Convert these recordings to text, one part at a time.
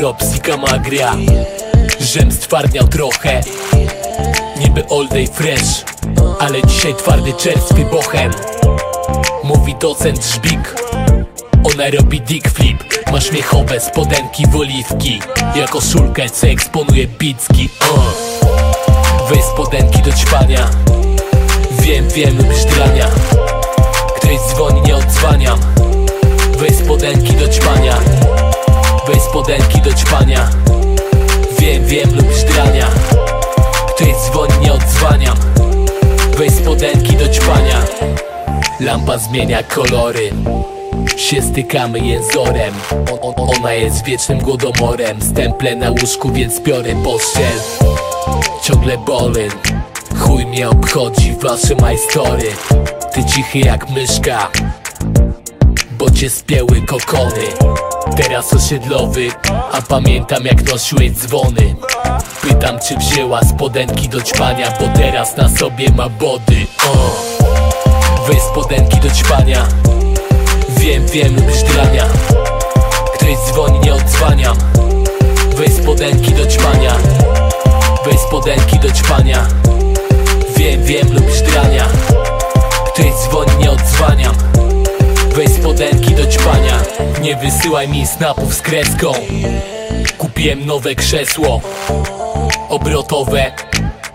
Robsika magria Żem stwardniał trochę. Niby all day fresh Ale dzisiaj twardy czerstwy bochem Mówi docent Żbik. Ona robi dick flip. Ma śmiechowe spodenki w oliwki. Ja koszulkę co eksponuje bicki uh. Weź spodenki do ćpania. Wiem, wiem, lubisz drania. Ktoś dzwoni, nie odzwaniam Weź spodenki do ćpania Lampa zmienia kolory. Się stykamy jęzorem. Ona jest wiecznym głodomorem. Stemple na łóżku, więc biorę pościel Ciągle bolyn Chuj mnie obchodzi wasze majstory. Ty cichy jak myszka Bo cię spięły kokony. Teraz osiedlowy A pamiętam jak nosiłeś dzwony. Pytam czy wzięła spodenki do ćpania Bo teraz na sobie ma body. O. Weź spodenki do ćpania. Wiem, wiem, lubisz drania Ktoś dzwoni, nie odzwaniam Weź spodenki do ćpania. Weź spodenki do ćpania. Wiem, wiem, lubisz drania Ktoś dzwoni, nie odzwaniam Weź spodenki do ćpania. Nie wysyłaj mi snapów z kreską. Kupiłem nowe krzesło. Obrotowe.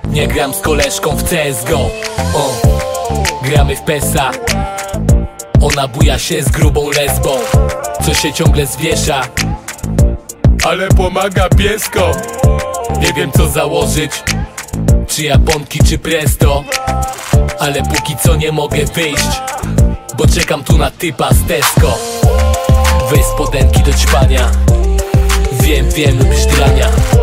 Nie gram z koleżką w CSGO o. Gramy w PESA. Ona buja się z grubą lesbą Co się ciągle zwiesza. Ale pomaga piesko. Nie wiem co założyć Czy Japonki czy Presto. Ale póki co nie mogę wyjść Bo czekam tu na typa z Tesco. Weź do ćpania. Wiem, wiem, lubisz drania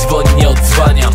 dzwoni, nie odzwania.